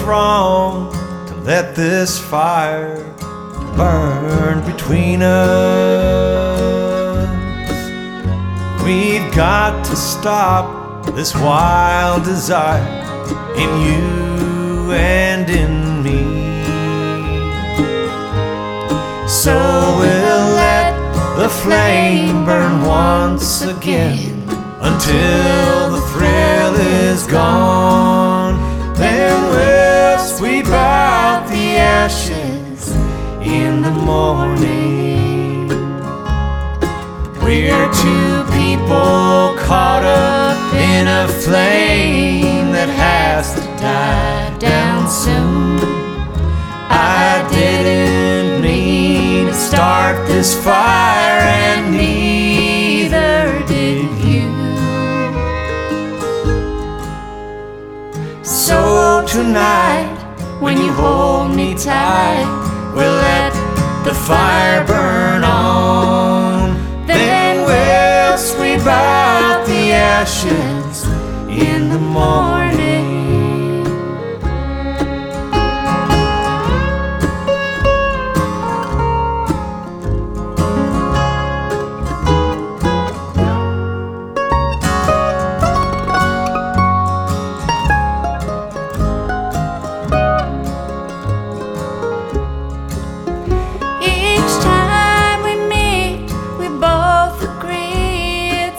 wrong to let this fire burn between us. We've got to stop this wild desire in you and in me. So we'll let the flame burn once again until the thrill is gone. Ashes in the morning. We're two people caught up in a flame that has to die down soon. I didn't mean to start this fire, and neither did you. So tonight, when you hold me tight, we'll let the fire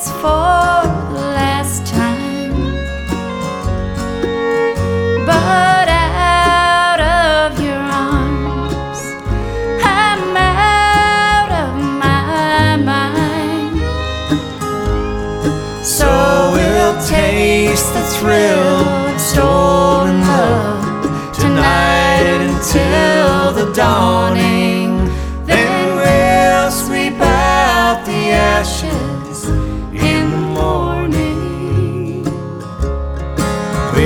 it's for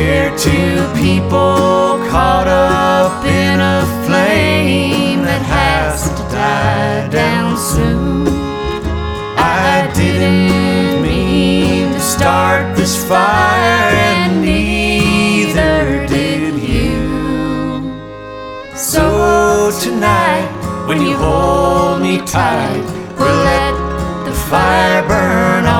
We're two people caught up in a flame that has to die down soon. I didn't mean to start this fire, and neither did you. So tonight, when you hold me tight, we'll let the fire burn on.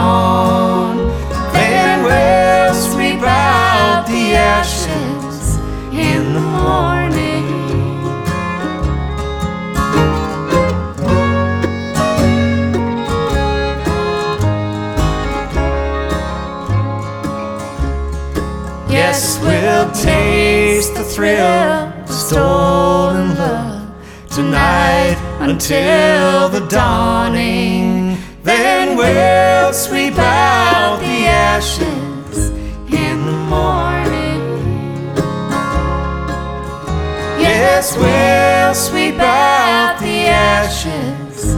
Yes, we'll taste the thrill of stolen love tonight until the dawning. Then we'll sweep out the ashes in the morning. Yes, we'll sweep out the ashes